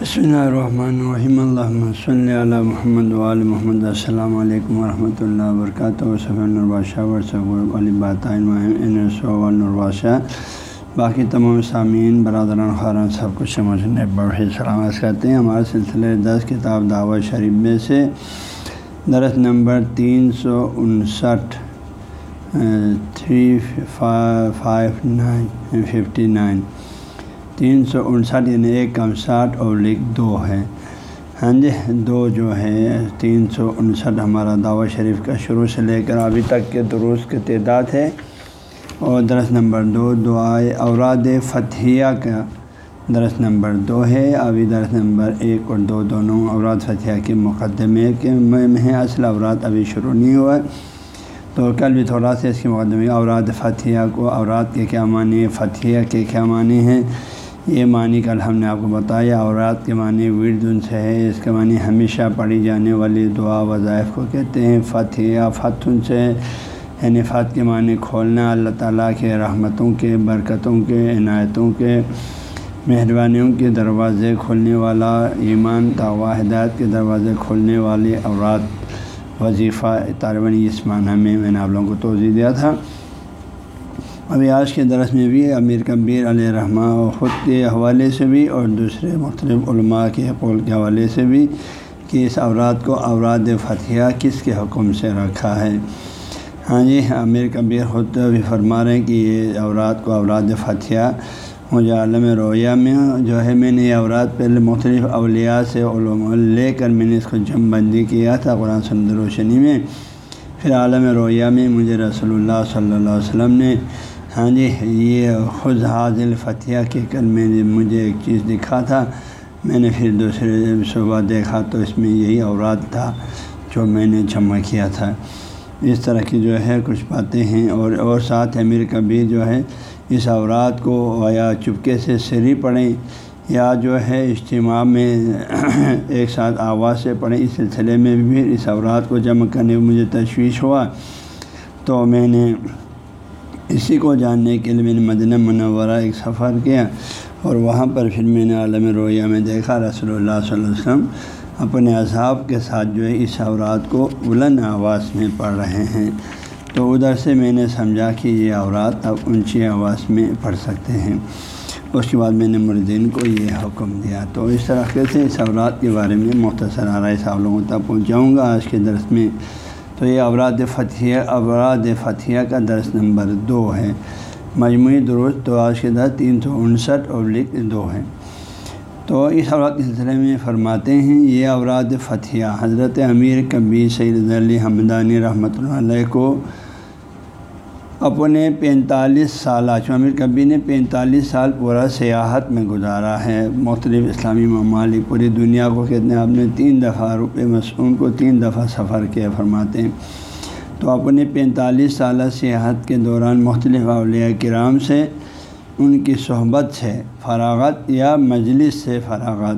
بسم اللہ الرحمن الرحیم اللہ صلی علی محمد وعلی محمد السلام علیکم ورحمۃ اللہ وبرکاتہ الرباشہ ورثہ علی الرباشہ باقی تمام سامعین برادران خارن سب کچھ سمجھنے بڑے سلامت کرتے ہیں ہمارے سلسلے دس کتاب دعوت شریف میں سے درس نمبر تین سو انسٹھ three five nine fifty nine تین سو انسٹھ یعنی ایک کم ساٹھ اور لکھ دو ہے ہاں جی دو جو ہے تین سو انسٹھ ہمارا دعوت شریف کا شروع سے لے کر ابھی تک کے درست کی تعداد ہے اور درس نمبر دو، دعائے اوراد فتحیہ کا درس نمبر دو ہے۔ ابھی درس نمبر ایک اور دو دونوں اوراد فتحیہ کے مقدمے کے میں ہیں۔ اصل اوراد ابھی شروع نہیں ہوا۔ ہے تو کل بھی تھوڑا سا اس کے مقدمے اوراد فتحیہ کو، اوراد کے کیا معنی فتحیہ کے کیا معنی ہیں۔ یہ معنی کل ہم نے آپ کو بتایا اورات کے معنی وردن سے ہے، اس کے معنی ہمیشہ پڑھی جانے والی دعا وظائف کو کہتے ہیں فتح یا فتح سے۔ یعنی فتح کے معنی کھولنا، اللہ تعالیٰ کے رحمتوں کے، برکتوں کے، عنایتوں کے، مہربانیوں کے دروازے کھولنے والا، ایمان توا ہدایت کے دروازے کھولنے والی اورات وظیفہ طالبانی اس معنی میں میں نے آپ لوگوں کو توضیع دیا تھا۔ ابھی آج کے درس میں بھی امیر کبیر علیہ رحمٰ خود کے حوالے سے بھی اور دوسرے مختلف علماء کے قول کے حوالے سے بھی کہ اس اوراد کو اوراد فتح کس کے حکم سے رکھا ہے۔ ہاں جی امیر کبیر خود بھی فرما رہے ہیں کہ یہ اوراد کو اوراد فتح مجھے عالم رویہ میں جو ہے میں نے یہ اوراد پہلے مختلف اولیاء سے علوم لے کر میں نے اس کو جم بندی کیا تھا قرآن سند روشنی میں۔ پھر عالم رویہ میں مجھے رسول اللہ صلی اللہ علیہ وسلم نے ہاں جی یہ خود حاضل فتح کے کل میں نے مجھے ایک چیز دکھا تھا، میں نے پھر دوسرے صبح دیکھا تو اس میں یہی اوراد تھا جو میں نے جمع کیا تھا۔ اس طرح کی جو ہے کچھ باتیں ہیں اور اور ساتھ امیر کبیر جو ہے اس اوراد کو یا چپکے سے سری پڑھیں یا جو ہے اجتماع میں ایک ساتھ آواز سے پڑھیں، اس سلسلے میں بھی اس اوراد کو جمع کرنے میں مجھے تشویش ہوا۔ تو میں نے اسی کو جاننے کے لیے میں نے مدینہ منورہ ایک سفر کیا اور وہاں پر پھر میں نے عالم رویہ میں دیکھا رسول اللہ صلی اللہ علیہ وسلم اپنے اصحاب کے ساتھ جو ہے اس اورات کو بلند آواز میں پڑھ رہے ہیں۔ تو ادھر سے میں نے سمجھا کہ یہ اورات اب اونچی آواز میں پڑھ سکتے ہیں۔ اس کے بعد میں نے مردین کو یہ حکم دیا۔ تو اس طریقے سے اس اورات کے بارے میں مختصر آرائے صاحب لوگوں تک پہنچاؤں گا۔ آج کے درس میں تو یہ اوراد فتحیہ اوراد فتح کا درس نمبر دو ہے۔ مجموعی درست تو آج کے درس تین سو انسٹھ اور لکھ دو ہے تو اس اوراد کے سلسلے میں فرماتے ہیں، یہ اوراد فتھیہ حضرت امیر کبیر سید علی حمدانی رحمۃ اللہ علیہ کو اپنے پینتالیس سالہ چمیر کبی نے پینتالیس سال پورا سیاحت میں گزارا ہے۔ مختلف اسلامی ممالک پوری دنیا کو کہتے ہیں، آپ نے تین دفعہ روپے مسعون کو تین دفعہ سفر کیا فرماتے ہیں۔ تو اپنے پینتالیس سالہ سیاحت کے دوران مختلف اولیاء کرام سے ان کی صحبت سے فراغت یا مجلس سے فراغت۔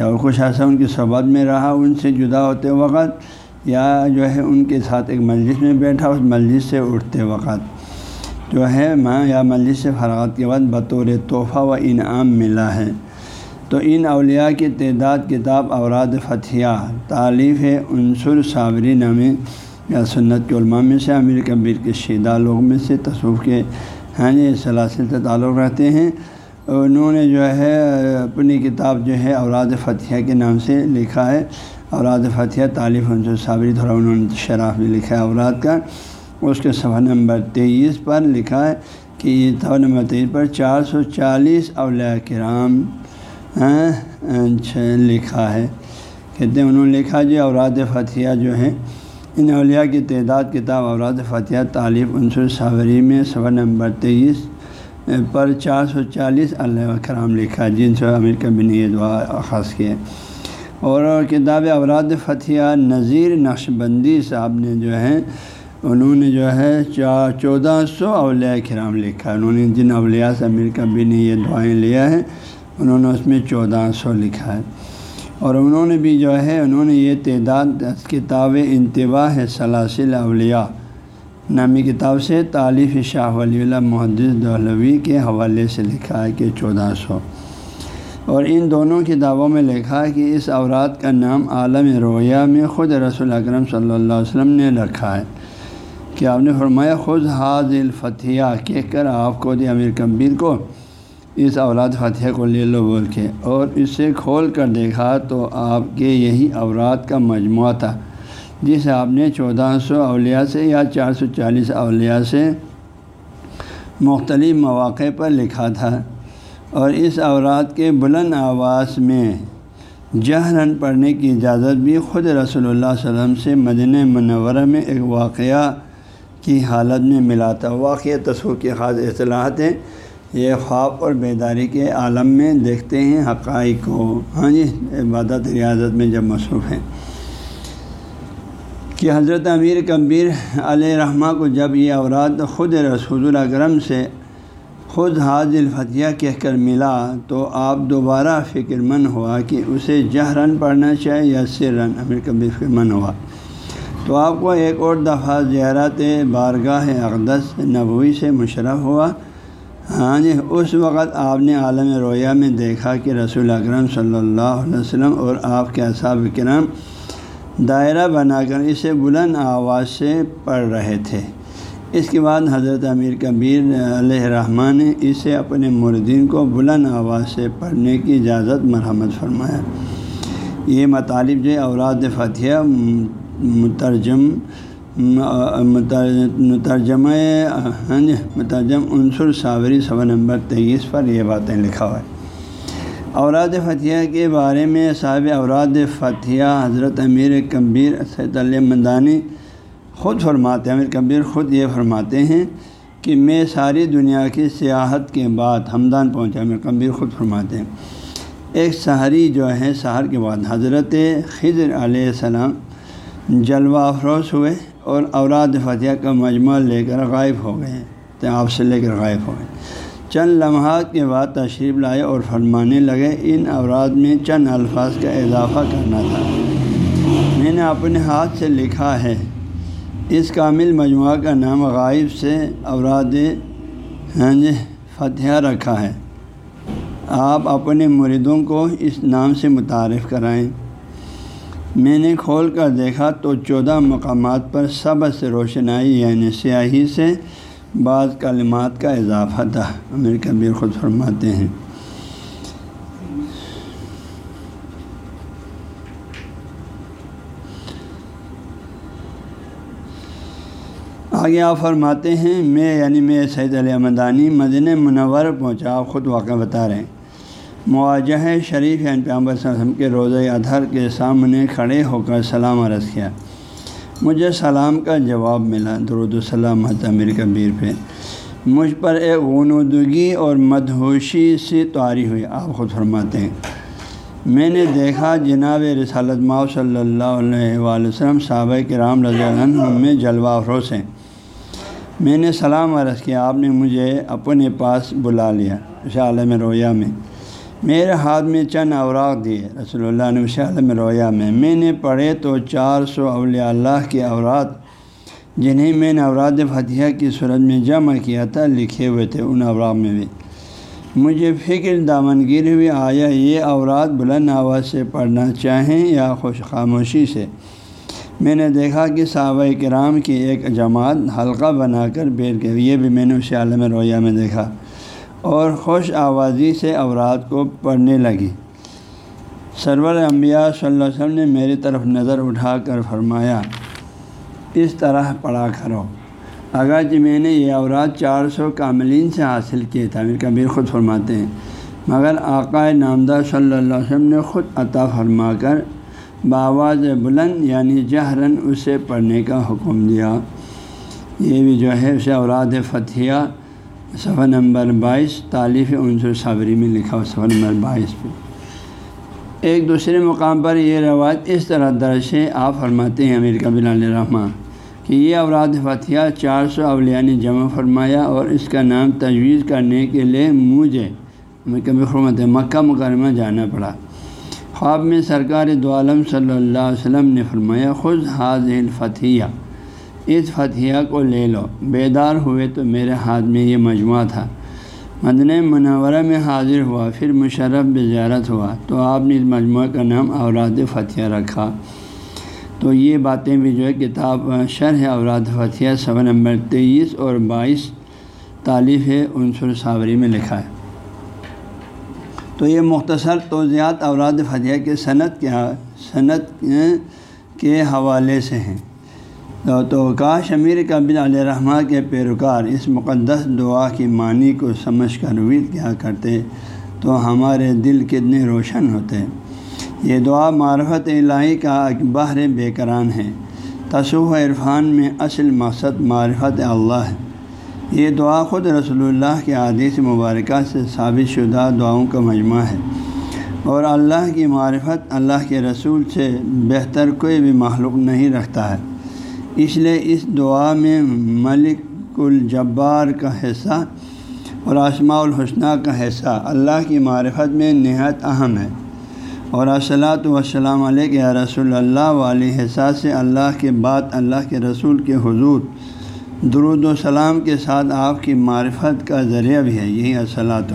یا اور کچھ ایسا ان کی صحبت میں رہا، ان سے جدا ہوتے وقت یا جو ہے ان کے ساتھ ایک مجلس میں بیٹھا، اس مجلس سے اٹھتے وقت جو ہے ماں یا مجلس سے فراغت کے بعد بطور تحفہ و انعام ملا ہے۔ تو ان اولیاء کی تعداد کتاب اوراد فتھیہ تعلیف عنصر صابری نامے یا سنت کے علماء میں سے، امیر کبیر کے شیدہ لوگ میں سے تصوف کے ہیں جی سلاسل سے تعلق رہتے ہیں۔ انہوں نے جو ہے اپنی کتاب جو ہے اوراد فتح کے نام سے لکھا ہے۔ اوراد فتح تعلیف عنصر صابری تھوڑا انہوں نے شراف بھی لکھا ہے، اوراد کا، اس کے صفحہ نمبر تیئیس پر لکھا ہے کہ یہ صفحہ نمبر تیئیس پر چار سو چالیس اولیاء کرام ہاں، لکھا ہے۔ کہتے ہیں انہوں نے لکھا جی جو اوراد فتح جو ہے ان اولیاء کی تعداد کتاب اوراد فتح تعلیف عنصر صابری میں صفحہ نمبر تیئیس پر چار سو چالیس اللہ کرام لکھا جن جی، سے امیر کبھی نے یہ دعا خاص کی ہے اور کتاب اوراد فتح نذیر نقش بندی صاحب نے جو ہے، انہوں نے جو ہے چودہ سو اولیاء کرام لکھا انہوں نے جن اولیاء سے امیر کبھی نے یہ دعائیں لیا ہے انہوں نے اس میں چودہ سو لکھا ہے۔ اور انہوں نے بھی جو ہے، انہوں نے یہ تعداد کتاب انتباہ ہے سلاسل اولیاء، نامی کتاب سے تعلیف شاہ ولی اللہ محدث دہلوی کے حوالے سے لکھا ہے کہ چودہ سو۔ اور ان دونوں کتابوں میں لکھا کہ اس اورات کا نام عالم رویہ میں خود رسول اکرم صلی اللہ علیہ وسلم نے رکھا ہے۔ کہ آپ نے فرمایا خود حاض الفتحیہ کہہ کر آپ کو دی امیر کبیر کو اس اولاد فتح کو لے لو بول کے اور اسے کھول کر دیکھا تو آپ کے یہی اورات کا مجموعہ تھا جسے آپ نے چودہ سو اولیاء سے یا چار سو چالیس اولیاء سے مختلف مواقع پر لکھا تھا۔ اور اس اورات کے بلند آواز میں جہرن پڑھنے کی اجازت بھی خود رسول اللہ علیہ وسلم سے مدنِ منورہ میں ایک واقعہ کی حالت میں ملا تھا۔ واقعہ تصور کی خاص اصطلاحات ہیں۔ یہ خواب اور بیداری کے عالم میں دیکھتے ہیں حقائق کو۔ ہاں جی عبادت ریاضت میں جب مصروف ہیں۔ کہ حضرت امیر کبیر علیہ رحمٰ کو جب یہ اوراد خود رسول الاکرم سے خود حاض الفتیہ کہہ کر ملا تو آپ دوبارہ فکر مند ہوا کہ اسے جہرن پڑھنا چاہے یا سرن امیر کبیر فکر مند ہوا۔ تو آپ کو ایک اور دفعہ زیارت بارگاہ اقدس نبوی سے مشرف ہوا۔ ہاں جی اس وقت آپ نے عالم رویہ میں دیکھا کہ رسول اکرم صلی اللہ علیہ وسلم اور آپ کے اصحاب کرام دائرہ بنا کر اسے بلند آواز سے پڑھ رہے تھے۔ اس کے بعد حضرت امیر کبیر علیہ رحمٰن نے اسے اپنے مردین کو بلند آواز سے پڑھنے کی اجازت مرحمت فرمایا۔ یہ مطالب جو اوراد فتح مترجم، مترجمہ ہاں مترجم عنصر صابری صفحہ نمبر تیئیس پر یہ باتیں لکھا ہوا ہے۔ اوراد فتح کے بارے میں صاحب اوراد فتح حضرت امیر کبیر سید علیہ مندانی خود فرماتے ہیں امیر کبیر خود یہ فرماتے ہیں کہ میں ساری دنیا کی سیاحت کے بعد ہمدان پہنچا امیر کبیر خود فرماتے ہیں۔ ایک سحری جو ہے، سحر کے بعد حضرت خضر علیہ السلام جلوہ افروز ہوئے اور اوراد فتح کا مجموعہ لے کر غائب ہو گئے تو آپ سے لے کر غائب ہو گئے۔ چند لمحات کے بعد تشریف لائے اور فرمانے لگے، ان اوراد میں چند الفاظ کا اضافہ کرنا تھا۔ میں نے اپنے ہاتھ سے لکھا ہے اس کامل مجموعہ کا نام غائب سے اوراد فتح رکھا ہے۔ آپ اپنے مریدوں کو اس نام سے متعارف کرائیں۔ میں نے کھول کر دیکھا تو چودہ مقامات پر سب سے روشنائی یعنی سیاہی سے بعض کلمات کا اضافہ تھا۔ امیر کبیر خود فرماتے ہیں۔ آگے آپ فرماتے ہیں، میں یعنی میں سید علیہ مدانی مدن منور پہنچا، آپ خود واقعہ بتا رہے ہیں۔ مواجہ شریف یعنی پیامبر صلی اللہ علیہ وسلم کے روزہ ادھر کے سامنے کھڑے ہو کر سلام عرض کیا۔ مجھے سلام کا جواب ملا، درود السلام امیر کبیر پہ۔ مجھ پر ایک غنودگی اور مدہوشی سی تواری ہوئی، آپ خود فرماتے ہیں۔ میں نے دیکھا جناب رسالت ماؤ صلی اللہ علیہ وآلہ وسلم صحابہ کے رام رضی عنہ میں جلوہ افروز ہیں۔ میں نے سلام عرض کیا، آپ نے مجھے اپنے پاس بلا لیا۔ اس عالم رویہ میں۔ میرے ہاتھ میں چند اوراق دیے۔ رسول اللہ نے عالم رویا میں۔ میں نے پڑھے تو چار سو اولیاء اللہ کے اوراد جنہیں میں نے اوراد فتح کی صورت میں جمع کیا تھا، لکھے ہوئے تھے۔ ان اوراق میں بھی۔ مجھے فکر دامن دامنگیر ہوئی، آیا یہ اوراد بلند آواز سے پڑھنا چاہیں یا خوش خاموشی سے؟ میں نے دیکھا کہ صحابہ کرام کی ایک جماعت حلقہ بنا کر بیٹھ گئے یہ بھی میں نے اسی عالم رویا میں دیکھا۔ اور خوش آوازی سے اوراد کو پڑھنے لگی۔ سرور انبیاء صلی اللہ علیہ وسلم نے میری طرف نظر اٹھا کر فرمایا، اس طرح پڑھا کرو۔ اگرچہ میں نے یہ اوراد چار سو کاملین سے حاصل کیے تھا امیر کبیر خود فرماتے ہیں، مگر آقائے نامدہ صلی اللہ علیہ وسلم نے خود عطا فرما کر باواز بلند یعنی جہرن اسے پڑھنے کا حکم دیا۔ یہ بھی جو ہے اسے اوراد فتھیہ صفحہ نمبر بائیس طالف عنصر صابری میں لکھا ہوا صفحہ نمبر بائیس پہ۔ ایک دوسرے مقام پر یہ روایت اس طرح درج ہے، آپ فرماتے ہیں، امیر قبل علیہ رحمٰ کہ یہ اوراد فتح چار سو اولیاء نے جمع فرمایا اور اس کا نام تجویز کرنے کے لیے مجھے کبھی حرمت مکہ مکرمہ جانا پڑا۔ خواب میں سرکار دو عالم صلی اللہ علیہ وسلم نے فرمایا خود حاض الفتحیہ اس فتحیہ کو لے لو۔ بیدار ہوئے تو میرے ہاتھ میں یہ مجموعہ تھا۔ مدنِ منورہ میں حاضر ہوا، پھر مشرف بزیارت ہوا۔ تو آپ نے اس مجموعہ کا نام اوراد فتح رکھا۔ تو یہ باتیں بھی جو ہے، کتاب شرح اوراد فتح صفحہ نمبر تیئیس اور بائیس تعلیف عنصر صابری میں لکھا ہے۔ تو یہ مختصر توضیعات اوراد فتح کے صنعت کے صنعت کے حوالے سے ہیں۔ تو کاش امیر کبیر علیہ رحمٰ کے پیروکار اس مقدس دعا کی معنی کو سمجھ کر وید کیا کرتے تو ہمارے دل کتنے روشن ہوتے۔ یہ دعا معرفت الہی کا بحر بے کران ہے۔ تصوف عرفان میں اصل مقصد معرفت اللہ ہے۔ یہ دعا خود رسول اللہ کے عادیث مبارکہ سے ثابت شدہ دعاؤں کا مجموعہ ہے۔ اور اللہ کی معرفت اللہ کے رسول سے بہتر کوئی بھی معلوم نہیں رکھتا ہے۔ اس لیے اس دعا میں ملک الجبار کا حصہ اور آسماء الحسنہ کا حصہ اللہ کی معرفت میں نہایت اہم ہے۔ اور اصلاۃ وسلام علیہ رسول اللہ، والی حصہ سے اللہ کے بعد اللہ کے رسول کے حضور درود و سلام کے ساتھ آپ کی معرفت کا ذریعہ بھی ہے، یہی اصلاۃ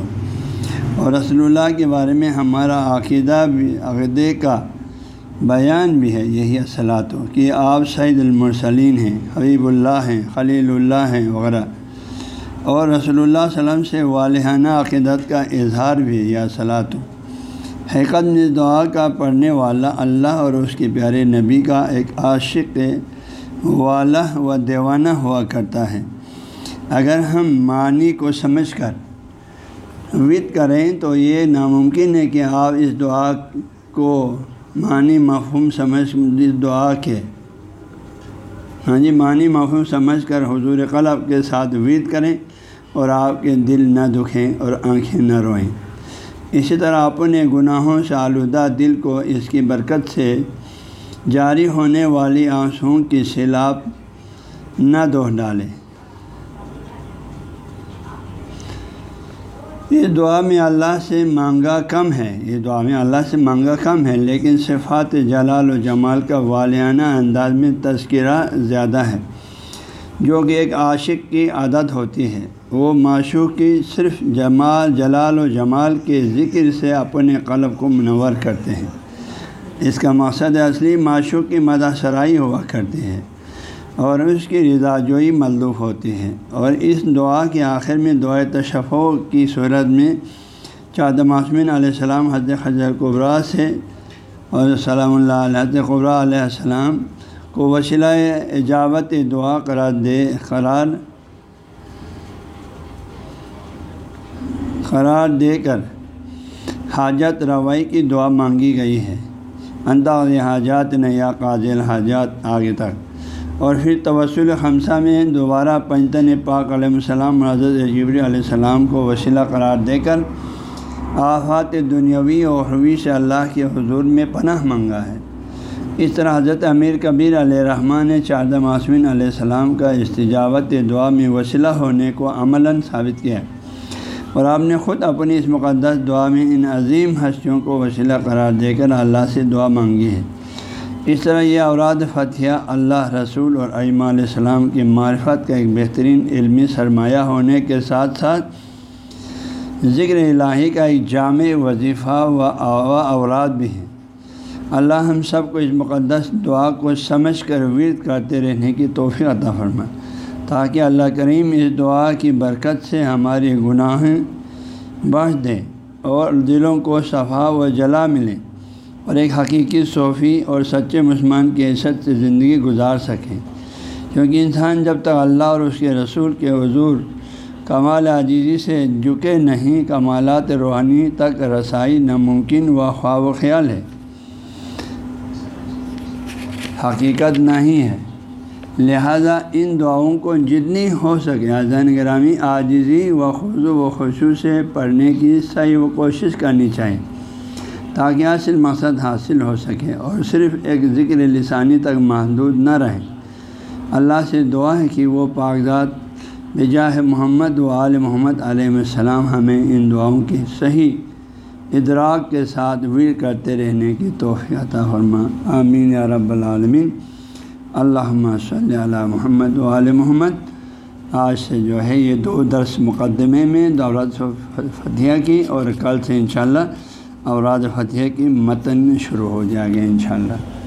اور رسول اللہ کے بارے میں ہمارا عقیدہ بھی، عقیدے کا بیان بھی ہے، یہی اصلاۃ کہ آپ سعید المرسلین ہیں، حبیب اللہ ہیں، خلیل اللہ ہیں، وغیرہ۔ اور رسول اللہ علیہ وسلم سے والہانہ عقیدت کا اظہار بھی ہے یہ اصلاۃ حقیقت میں دعا کا پڑھنے والا اللہ اور اس کے پیارے نبی کا ایک عاشق والا و دیوانہ ہوا کرتا ہے۔ اگر ہم معنی کو سمجھ کر وط کریں تو یہ ناممکن ہے کہ آپ اس دعا کو معنی مفہوم سمجھ، اس دعا کے ہاں جی معنی مفہوم سمجھ کر حضور قلب کے ساتھ وید کریں اور آپ کے دل نہ دکھیں اور آنکھیں نہ روئیں۔ اسی طرح اپنے گناہوں سے آلودہ دل کو اس کی برکت سے جاری ہونے والی آنسوں کی سیلاب نہ دوہ ڈالیں۔ یہ دعا میں اللہ سے مانگا کم ہے۔ یہ دعا میں اللہ سے مانگا کم ہے، لیکن صفات جلال و جمال کا والانہ انداز میں تذکرہ زیادہ ہے۔ جو کہ ایک عاشق کی عادت ہوتی ہے۔ وہ معشوق کی صرف جمال، جلال و جمال کے ذکر سے اپنے قلب کو منور کرتے ہیں۔ اس کا مقصد اصلی معشوق کی مدہ سرائی ہوا کرتی ہے اور اس کی رضا جوئی ملوف ہوتی ہے اور اس دعا کے آخر میں دعائے تشف کی صورت میں چاد معصمین علیہ السلام حضرت خضر قبرا سے اور سلام اللہ علیہ قبرا علیہ السلام کو وسیلہ اجابت دعا قرار دے، قرار قرار دے کر حاجت روائی کی دعا مانگی گئی ہے۔ انداز حاجات نے یا قاضل حاجات آگے تک۔ اور پھر توسل خمسہ میں دوبارہ پنجتن پاک علیہ السلام، حضرت جبری علیہ السلام کو وسیلہ قرار دے کر آفات دنیاوی اور حروی سے اللہ کے حضور میں پناہ منگا ہے۔ اس طرح حضرت امیر کبیر علیہ رحمٰن نے چاردہ معصمین علیہ السلام کا استجابت دعا میں وسیلہ ہونے کو عملاً ثابت کیا۔ اور آپ نے خود اپنی اس مقدس دعا میں ان عظیم ہستیوں کو وسیلہ قرار دے کر اللہ سے دعا مانگی ہے۔ اس طرح یہ اوراد فتح اللہ رسول اور عیمہ علیہ السلام کی معرفت کا ایک بہترین علمی سرمایہ ہونے کے ساتھ ساتھ ذکر الہی کا ایک جامع وظیفہ و اوراد بھی ہے۔ اللہ ہم سب کو اس مقدس دعا کو سمجھ کر ورد کرتے رہنے کی توفیق عطا فرمائے۔ تاکہ اللہ کریم اس دعا کی برکت سے ہماری گناہیں بڑھ دیں اور دلوں کو صفا و جلا ملیں اور ایک حقیقی صوفی اور سچے مسلمان کی عزت سے زندگی گزار سکیں۔ کیونکہ انسان جب تک اللہ اور اس کے رسول کے حضور کمال عجیزی سے جھکے نہیں، کمالات روحانی تک رسائی ناممکن و خواب و خیال ہے۔ حقیقت نہیں ہے۔ لہذا ان دعاؤں کو جتنی ہو سکے آزان گرامی، عاجزی و خض و خوشو سے پڑھنے کی صحیح و کوشش کرنی چاہیے، تاکہ اصل مقصد حاصل ہو سکے اور صرف ایک ذکر لسانی تک محدود نہ رہے۔ اللہ سے دعا ہے کہ وہ کاغذات بجاہ محمد و عال محمد علیہ السلام ہمیں ان دعاؤں کی صحیح ادراک کے ساتھ ویر کرتے رہنے کی عطا فرما۔ آمین یا رب العالمین۔ اللہ صلی علی محمد و علیہ محمد۔ آج سے جو ہے یہ دو درس مقدمے میں دورات فتح کی اور کل سے انشاءاللہ اوراد فتح کی متن شروع ہو جائے گا انشاءاللہ۔